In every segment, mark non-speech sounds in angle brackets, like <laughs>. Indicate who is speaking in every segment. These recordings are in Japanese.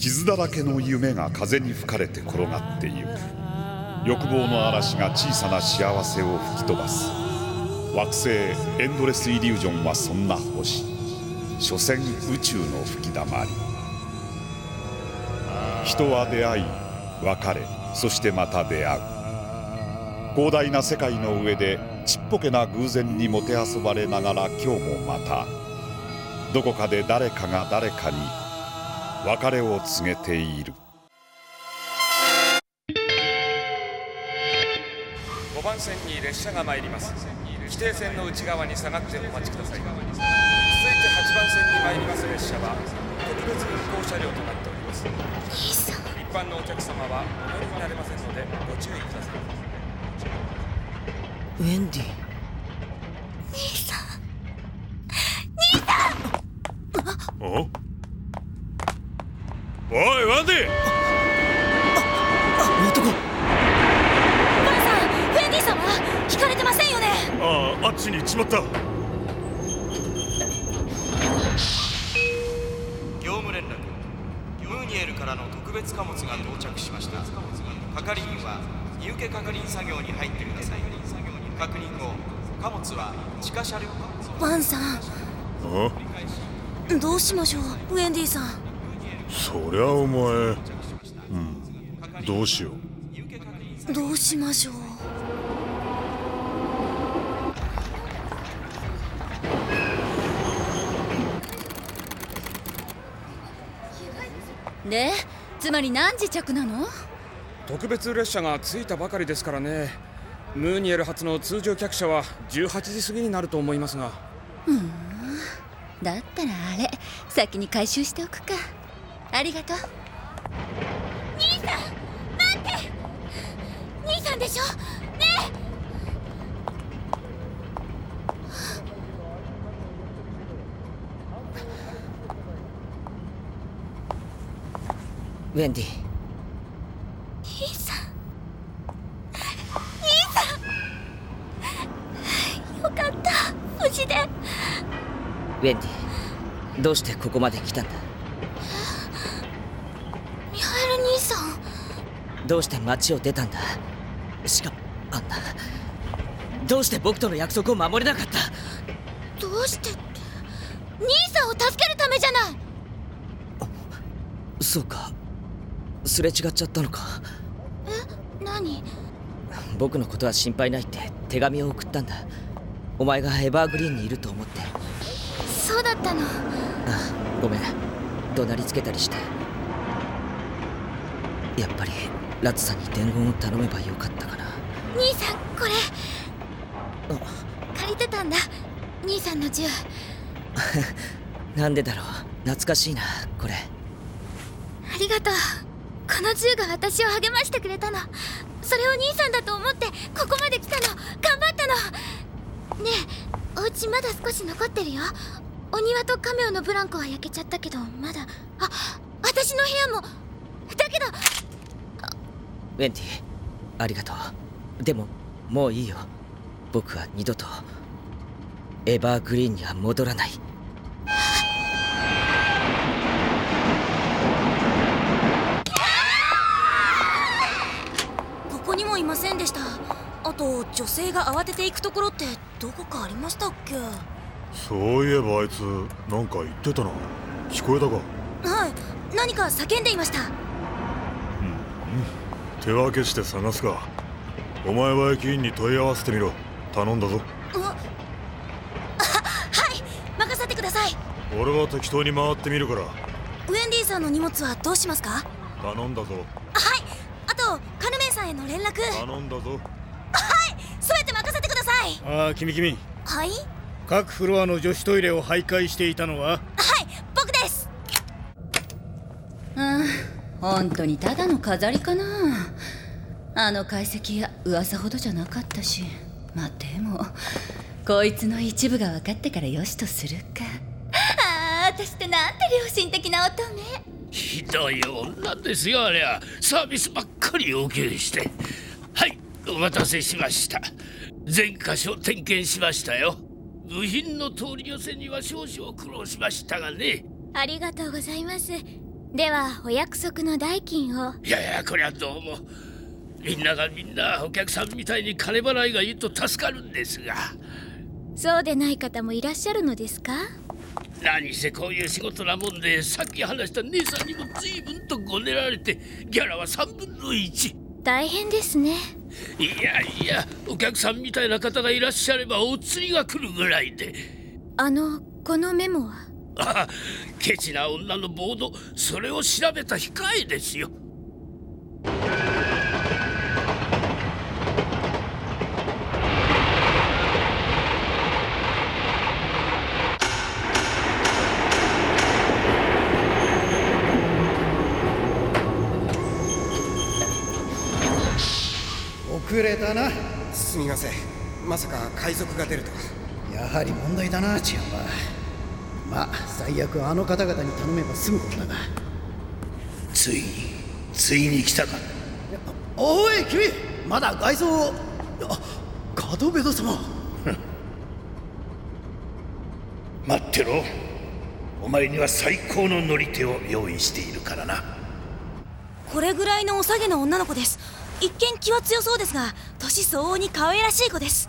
Speaker 1: 傷だらけの夢が風に吹かれて転がってゆく。欲望の嵐が小さな幸せを吹き飛ばす。惑星エンドレスイリュージョンはそんな星。所詮宇宙の吹きだまり。人は出会い別れそしてまた出会う。広大な世界の上でちっぽけな偶然にもてあそばれながら今日もまたどこかで誰かが誰かに別れを告げている。
Speaker 2: 5番線に列車が参ります。規定線の内側に下がってお待ちください。続いて8番線に参ります列車は特別運行車両となっております。
Speaker 3: 兄さん
Speaker 2: 一般のお客様はお乗りになれませんのでご注意ください。
Speaker 4: ウェンディ。
Speaker 3: 兄さん。
Speaker 5: おおいワンディ
Speaker 4: あ男。
Speaker 3: バンさんフェンディさんは聞かれてませんよね。
Speaker 5: あああっちに行っちまった。
Speaker 6: 業務連絡。ムーニエルからの特別貨物が到着しました。係員は荷受け確認作業に入ってください。確認後貨物は地下車両
Speaker 3: バンさん。
Speaker 5: あ
Speaker 3: どうしましょうウェンディさん
Speaker 5: そりゃお前うんどうしよう。
Speaker 3: どうしましょう。
Speaker 7: でつまり何時着なの？
Speaker 2: 特別列車が着いたばかりですからね。ムーニエル発の通常客車は18時過ぎになると思いますが。
Speaker 7: だったらあれ先に回収しておくかありがとう。
Speaker 3: 兄さん待って。兄さんでしょ？ね
Speaker 4: ウェンディ
Speaker 3: 兄さん。兄さん。よかった。無事で。
Speaker 4: ウェンディどうしてここまで来たんだ
Speaker 3: ミハエル兄さん
Speaker 4: どうして町を出たんだ？しかもあんな。どうして僕との約束を守れなかった？
Speaker 3: どうして兄さんを助けるためじゃない！
Speaker 4: そうか。すれ違っちゃったのか。
Speaker 3: 何？
Speaker 4: 僕のことは心配ないって手紙を送ったんだ。お前がエバーグリーンにいると思って。
Speaker 3: そうだったの。
Speaker 4: あごめん。怒鳴りつけたりして。やっぱりラッツさんに伝言を頼めばよかったかな
Speaker 3: 兄さんこれ。借りてたんだ。兄さんの銃。<laughs>
Speaker 4: なんでだろう。懐かしいなこれ。
Speaker 3: ありがとう。この銃が私を励ましてくれたの。それを兄さんだと思ってここまで来たの。頑張ったの。ねえお家まだ少し残ってるよ。お庭とカメオのブランコは焼けちゃったけどまだ。あ私の部屋も。だけど
Speaker 4: ウェンディ。ありがとう。でももういいよ。僕は二度とエバーグリーンには戻らない。
Speaker 3: ここにもいませんでした。あと女性が慌てていくところってどこかありましたっけ？は
Speaker 5: そういえばあいつなんか言ってたな。聞こえたか？
Speaker 3: い。何か叫んでいました
Speaker 5: 手分けして探すか。お前は駅員に問い合わせてみろ。頼んだぞ。
Speaker 3: はい任せてください。
Speaker 5: 俺は適当に回ってみるから。
Speaker 3: ウェンディさんの荷物はどうしますか？はい
Speaker 5: 頼んだぞ。
Speaker 3: あとカルメンさんへの連絡。
Speaker 5: 頼んだぞ。
Speaker 3: すべて任せてください。
Speaker 8: ああ君君。
Speaker 3: はい？
Speaker 8: 各フロアの女子トイレを徘徊していたのは
Speaker 3: はい僕です
Speaker 7: うん本当にただの飾りかな。あの解析や噂ほどじゃなかったし。まあでもこいつの一部が分かってからよしとするか。ああ私ってなんて良心的な乙女
Speaker 9: ひどい女ですよありゃサービスばっかり要求して。はいお待たせしました。全箇所点検しましたよ。部品の通り寄せには少々苦労しましたがね。
Speaker 3: ありがとうございますではお約束の代金を。
Speaker 9: いやいやこりゃどうも。みんながみんなお客さんみたいに金払いがいいと助かるんですが。
Speaker 3: そうでない方もいらっしゃるのですか？
Speaker 9: 何せこういう仕事なもんでさっき話した姉さんにも随分とごねられてギャラは3分の1
Speaker 3: 大変ですね。
Speaker 9: いやいやお客さんみたいな方がいらっしゃればお釣りが来るぐらいで。
Speaker 3: あのこのメモは？
Speaker 9: あ <laughs> ケチな女のボードそれを調べた控えですよ。
Speaker 10: 遅れたな。
Speaker 11: すみません。まさか海賊が出るとは。
Speaker 10: やはり問題だな治安は。まあ最悪あの方々に頼めば済むことだが。
Speaker 9: ついについに来たか。
Speaker 10: おい君まだ外装を。あカドベド様。<laughs>
Speaker 9: 待ってろ。お前には最高の乗り手を用意しているからな。
Speaker 12: これぐらいのお下げの女の子です。一見気は強そうですが年相応に可愛らしい子です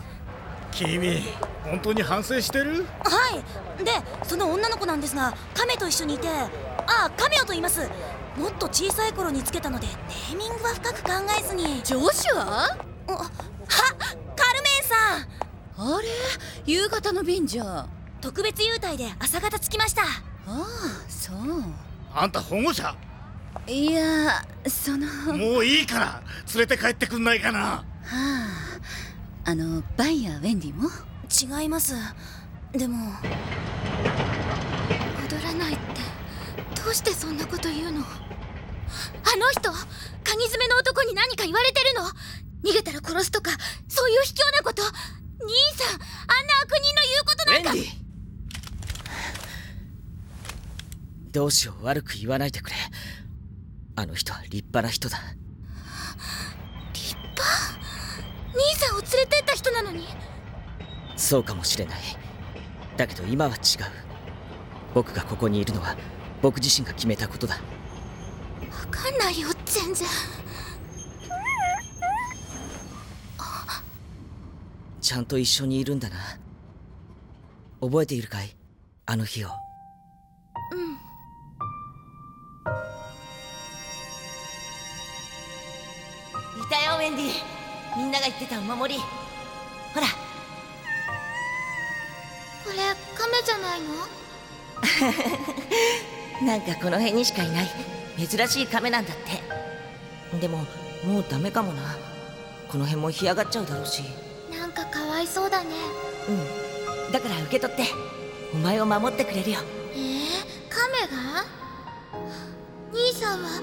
Speaker 8: 君本当に反省してる？
Speaker 12: はい。でその女の子なんですが亀と一緒にいてああ亀オと言います。もっと小さい頃につけたのでネーミングは深く考えずに。
Speaker 7: 上司は？
Speaker 12: あカルメンさん。
Speaker 7: あれ？夕方の便じゃ
Speaker 12: 特別優待で朝方着きました。あ
Speaker 7: あそう。
Speaker 8: あんた保護者？
Speaker 7: いやその。
Speaker 8: もういいから連れて帰ってくんないかな。は
Speaker 7: ああのバイやウェンディも？
Speaker 12: 違います。でも
Speaker 3: 戻らないって。どうしてそんなこと言うの？あの人鍵爪の男に何か言われてるの？逃げたら殺すとかそういう卑怯なこと？兄さんあんな悪人の言うことなんか。
Speaker 4: ウェンディ。どうしよう悪く言わないでくれ。あの人は立派な人だ。
Speaker 3: 立派？兄さんを連れてった人なのに。
Speaker 4: そうかもしれない。だけど今は違う。僕がここにいるのは僕自身が決めたことだ。
Speaker 3: わかんないよ全然。
Speaker 4: ちゃんと一緒にいるんだな。覚えているかい？あの日を
Speaker 13: みんなが言ってたお守り。ほら。
Speaker 3: これ亀じゃないの？<laughs>
Speaker 13: なんかこの辺にしかいない。珍しい亀なんだって。でももうダメかもな。この辺も干上がっちゃうだろうし。
Speaker 3: なんかかわいそうだね。
Speaker 13: うん。だから受け取って。お前を守ってくれるよ。
Speaker 3: えー、亀が？兄さんは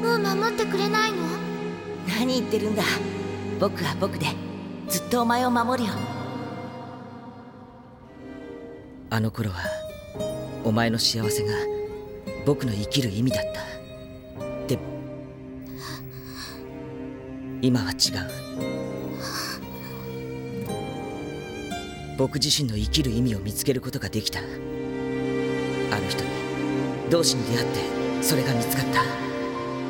Speaker 3: もう守ってくれないの？
Speaker 13: 何言ってるんだ僕は僕でずっとお前を守るよ。
Speaker 4: あの頃はお前の幸せが僕の生きる意味だった。でも今は違う。僕自身の生きる意味を見つけることができた。あの人に同志に出会ってそれが見つかった。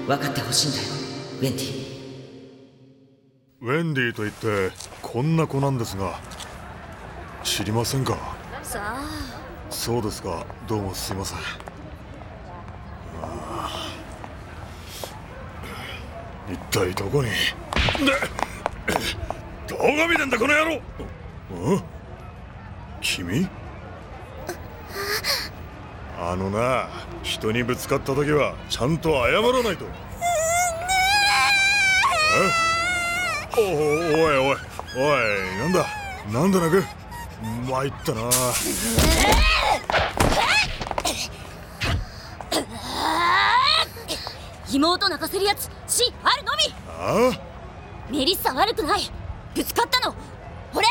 Speaker 4: 分かってほしいんだよウェンディ。
Speaker 5: ンディと言ってこんな子なんですが知りませんか？
Speaker 3: さあ
Speaker 5: そうですか。どうもすいません。一体どこに？でどこ見てんだこの野郎！うん？君？あのな人にぶつかった時はちゃんと謝らないと。え？おおいおいおいなんだ？なんで泣く？参ったな。
Speaker 12: 妹泣かせるやつ死あるのみ。
Speaker 5: あ？
Speaker 12: メリッサ悪くない。ぶつかったの。俺。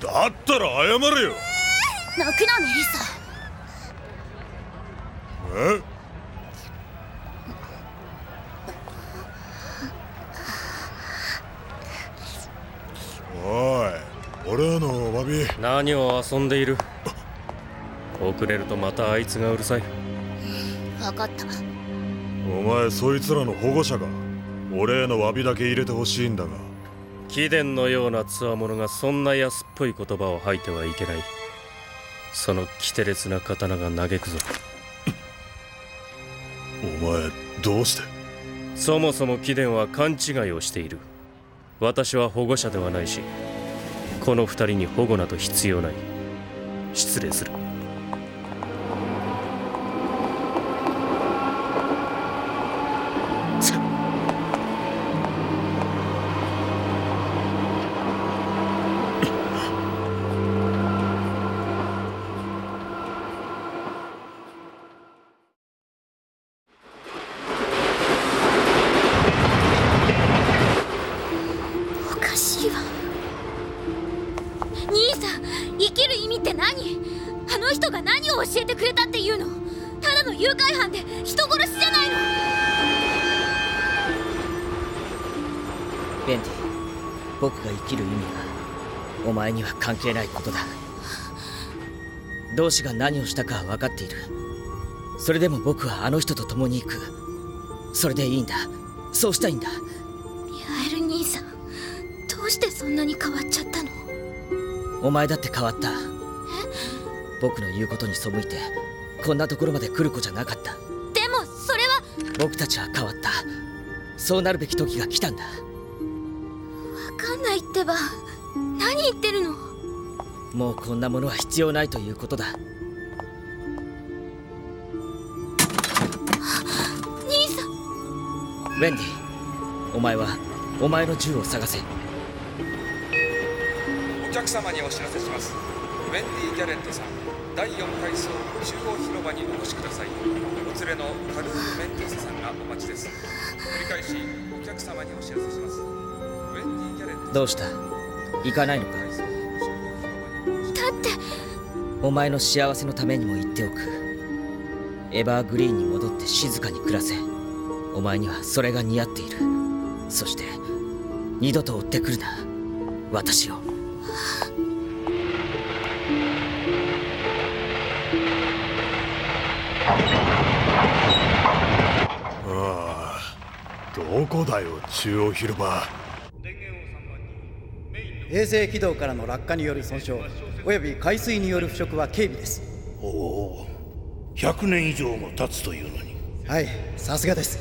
Speaker 5: だったら謝れよ。
Speaker 12: 泣くなメリッサ。
Speaker 5: え？
Speaker 14: 何を遊んでいる。遅れるとまたあいつがうるさい。
Speaker 3: 分かった。
Speaker 5: お前そいつらの保護者か。俺への詫びだけ入れてほしいんだが。
Speaker 14: 貴殿のような強者がそんな安っぽい言葉を吐いてはいけない。その奇て烈な刀が嘆くぞ。
Speaker 5: お前どうして？
Speaker 14: そもそも貴殿は勘違いをしている。私は保護者ではないしこの二人に保護など必要ない。失礼する。
Speaker 4: 僕が生きる意味はお前には関係ないことだ。同志が何をしたかは分かっている。それでも僕はあの人と共に行く。それでいいんだ。そうしたいんだ。
Speaker 3: ミハエル兄さんどうしてそんなに変わっちゃったの？
Speaker 4: お前だって変わった。僕の言うことに背いてこんなところまで来る子じゃなかった。
Speaker 3: でもそれは。
Speaker 4: 僕たちは変わった。そうなるべき時が来たんだ。
Speaker 3: わかんないってば。何言ってるの？
Speaker 4: もうこんなものは必要ないということだ。
Speaker 3: 兄さん。
Speaker 4: ウェンディお前はお前の銃を探せ。
Speaker 2: お客様にお知らせします。ウェンディ・ギャレットさん第4階層中央広場にお越しください。お連れのカルール・メンテスさんがお待ちです。繰り返しお客様にお知らせします
Speaker 4: どうした？行かないのか？
Speaker 3: だって。
Speaker 4: お前の幸せのためにも言っておく。エバーグリーンに戻って静かに暮らせ。お前にはそれが似合っている。そして二度と追ってくるな。私を。
Speaker 5: ああどこだよ中央広場
Speaker 10: 衛星軌道からの落下による損傷および海水による腐食は軽微です。
Speaker 15: おお100年以上も経つというのに。
Speaker 10: はいさすがです。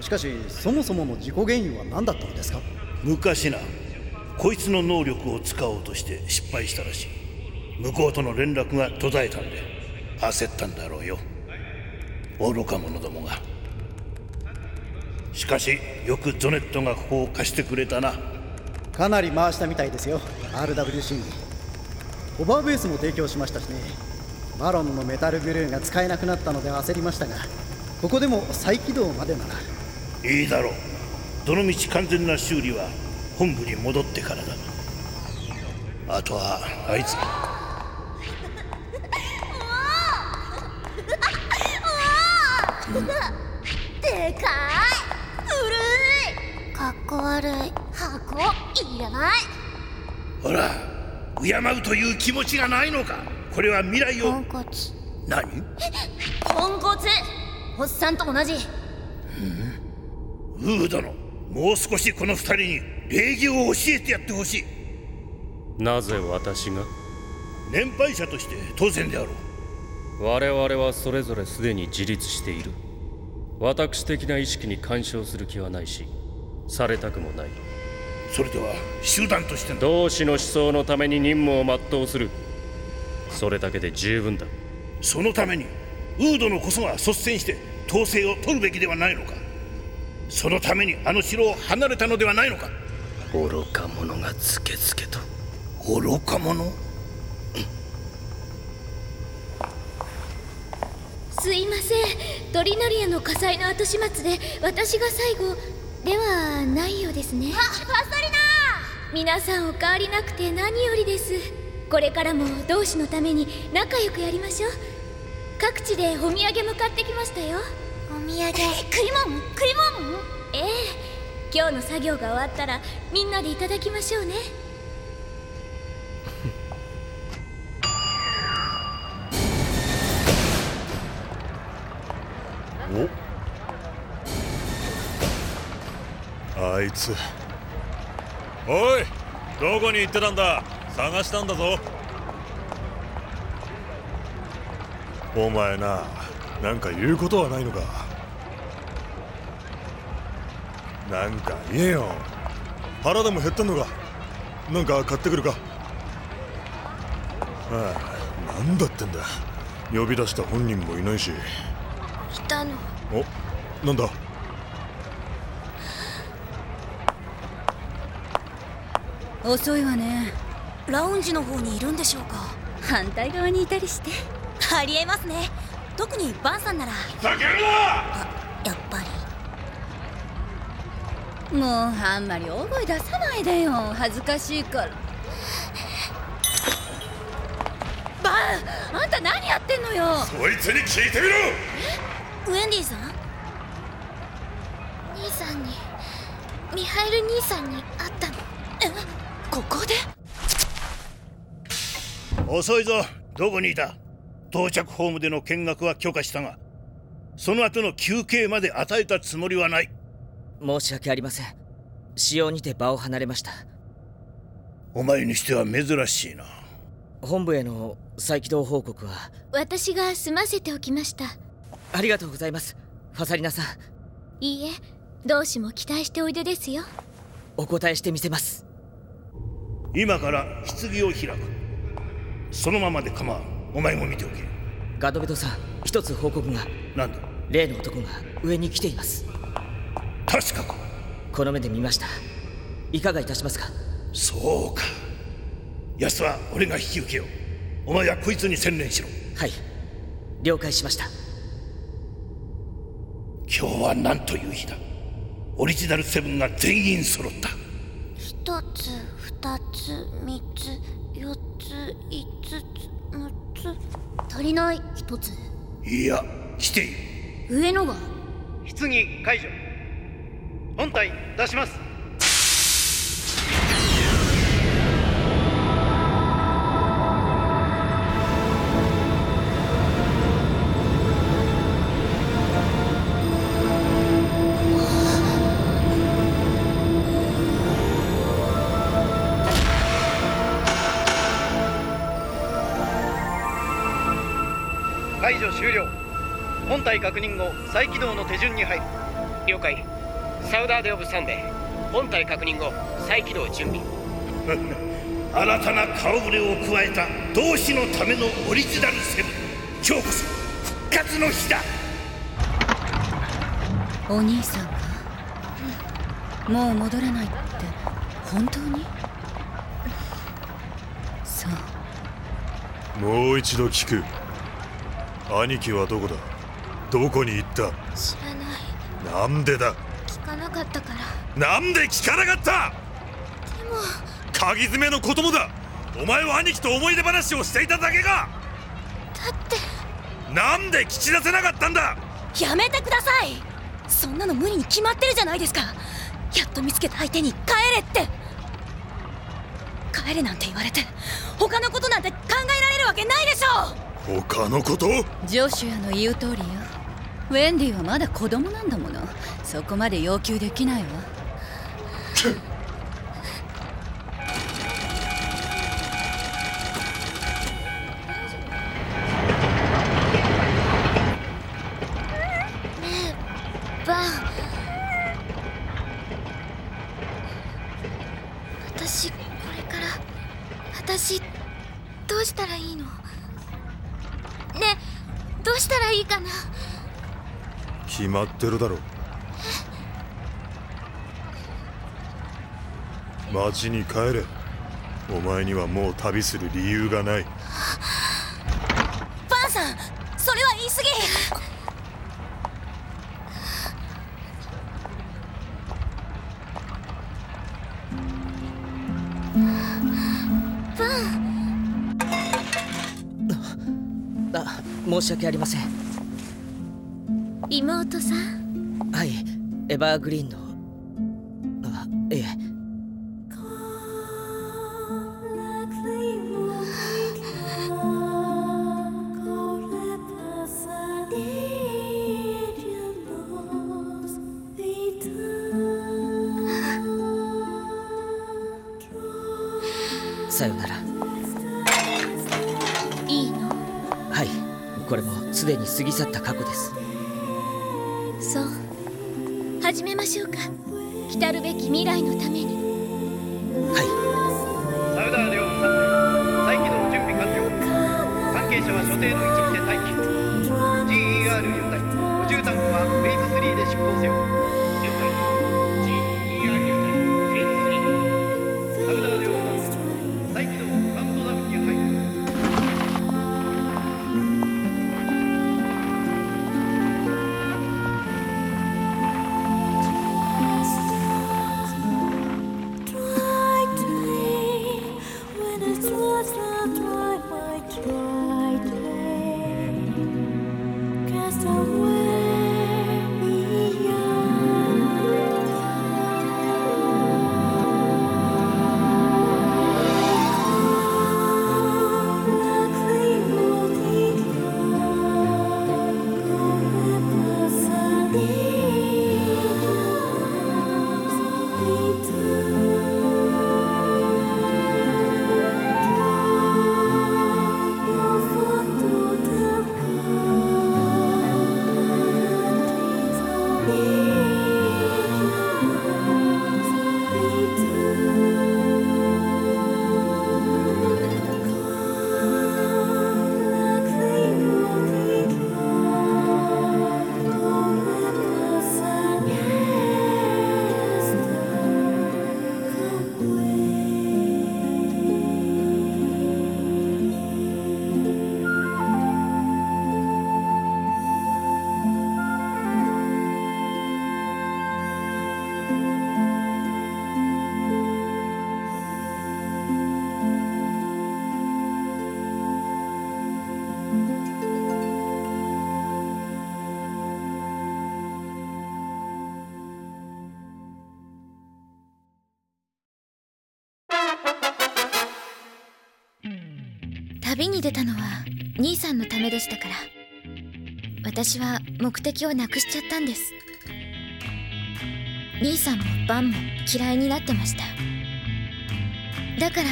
Speaker 10: しかしそもそもの事故原因は何だったのですか？
Speaker 15: 昔なこいつの能力を使おうとして失敗したらしい。向こうとの連絡が途絶えたんで焦ったんだろうよ。愚か者どもが。しかしよくゾネットがここを貸してくれたな
Speaker 10: かなり回したみたいですよ。RWC オーバーベースも提供しましたしね。バロンのメタルグルーが使えなくなったので焦りましたがここでも再起動までなら。
Speaker 15: いいだろう。どのみち完全な修理は本部に戻ってからだ。あとはあいつ。<laughs> <laughs>
Speaker 3: でかい。古い。かっこ悪い。箱いらない。
Speaker 15: ほら敬うという気持ちがないのか？これは未来を。
Speaker 3: ポンコツ。
Speaker 15: 何？
Speaker 3: ポンコツ。おっさんと同じ。
Speaker 15: ウー殿もう少しこの二人に礼儀を教えてやってほしい。
Speaker 14: なぜ私が？
Speaker 15: 年配者として当然であろう。
Speaker 14: 我々はそれぞれすでに自立している。私的な意識に干渉する気はないしされたくもない
Speaker 15: それでは集団としての。
Speaker 14: 同志の思想のために任務を全うする。それだけで十分だ。
Speaker 15: そのためにウー殿こそが率先して統制を取るべきではないのか。そのためにあの城を離れたのではないのか。
Speaker 14: 愚か者がつけつけと。
Speaker 15: 愚か者？
Speaker 3: すいません。トリノリアの火災の後始末で私が最後ではないようですね。あ皆さんお変わりなくて何よりです。これからも同志のために仲良くやりましょう。各地でお土産も買ってきましたよ。お土産。食いもん？食いもん？ええ今日の作業が終わったらみんなでいただきましょうね。
Speaker 5: お？あいつ。おいどこに行ってたんだ？探したんだぞ。お前ななんか言うことはないのか？なんか言えよ。腹でも減ってんのか？なんか買ってくるか？ああなんだってんだ。呼び出した本人もいないし。
Speaker 3: いたの。
Speaker 5: おなんだ？
Speaker 7: 遅いわね。
Speaker 12: ラウンジの方にいるんでしょうか。
Speaker 7: 反対側にいたりして。
Speaker 12: ありえますね。特にバンさんなら。
Speaker 5: ふざけるな！
Speaker 12: あやっぱり。
Speaker 7: もうあんまり大声出さないでよ。恥ずかしいから。バンあんた何やってんのよ。
Speaker 5: そいつに聞いてみろ！
Speaker 12: ウェンディさん？
Speaker 3: 兄さんにミハエル兄さんに
Speaker 12: ここで？
Speaker 15: 遅いぞ。どこにいた？到着ホームでの見学は許可したがその後の休憩まで与えたつもりはない。
Speaker 4: 申し訳ありません。使用にて場を離れました。
Speaker 15: お前にしては珍しいな。
Speaker 4: 本部への再起動報告は？
Speaker 3: 私が済ませておきました。
Speaker 4: ありがとうございます。ファサリナさん。
Speaker 3: いいえ同志も期待しておいでですよ。
Speaker 4: お答えしてみせます
Speaker 15: 今から棺を開く。そのままで構わん。お前も見ておけ。
Speaker 4: ガドベトさん一つ報告が。
Speaker 15: なんだ？
Speaker 4: 例の男が上に来ています。
Speaker 15: 確かか。
Speaker 4: この目で見ました。いかがいたしますか？
Speaker 15: そうか。奴は俺が引き受けよう。お前はこいつに専念しろ。
Speaker 4: はい。了解しました。
Speaker 15: 今日は何という日だ？オリジナルセブンが全員揃った。
Speaker 3: 一つ二つ三つ四つ五つ六つ。足りない一つ。
Speaker 15: いや来ている
Speaker 3: 上のが。
Speaker 10: 棺解除。本体出します解除終了。本体確認後再起動の手順に入る。
Speaker 16: 了解。サウダーデオブサンデー本体確認後再起動準備。<laughs>
Speaker 15: 新たな顔ぶれを加えた同志のためのオリジナルセブン。今日こそ復活の日だ。
Speaker 7: お兄さんがもう戻れないって本当に？そう。
Speaker 5: もう一度聞く兄貴はどこだ？どこに行った？
Speaker 3: 知らない。
Speaker 5: なんでだ？
Speaker 3: 聞かなかったから。
Speaker 5: なんで聞かなかった？
Speaker 3: でも。
Speaker 5: 鍵詰めの子供だ！お前は兄貴と思い出話をしていただけか！
Speaker 3: だって。
Speaker 5: なんで聞き出せなかったんだ？
Speaker 12: やめてください！そんなの無理に決まってるじゃないですか！やっと見つけた相手に帰れって！帰れなんて言われて他のことなんて考えられるわけないでしょ
Speaker 5: 他のこと？
Speaker 7: ジョシュアの言う通りよ。ウェンディはまだ子供なんだもの。そこまで要求できないわ
Speaker 3: いいかな。
Speaker 5: 決まってるだろ。町に帰れ。お前にはもう旅する理由がない。
Speaker 12: バンさんそれは言い過ぎ。
Speaker 3: バン
Speaker 4: あ申し訳ありません。
Speaker 3: 妹さん？
Speaker 4: はいエバーグリーンの。あいえ。さよなら。
Speaker 3: いいの？
Speaker 4: はいこれもすでに過ぎ去った過去です。
Speaker 3: めましょうか。来るべき未来のために。
Speaker 10: サウダーレオンさんで再起動準備完了。関係者は所定の
Speaker 3: 旅に出たのは兄さんのためでしたから。私は目的をなくしちゃったんです。兄さんもバンも嫌いになってました。だから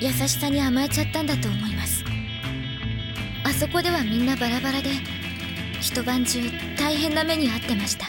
Speaker 3: 優しさに甘えちゃったんだと思います。あそこではみんなバラバラで一晩中大変な目に遭ってました。